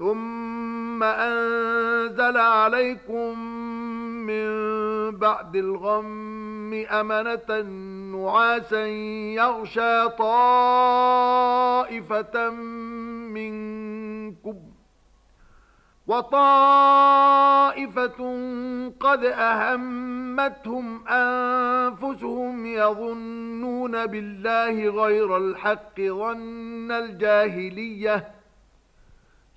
ثم أنزل عليكم من بعد الغم أمنة نعاسا يغشى طائفة منكم وطائفة قد أهمتهم أنفسهم يظنون بالله غير الحق ظن الجاهلية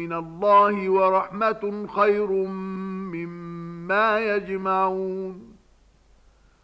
من الله ورحمة خير مما يجمعون.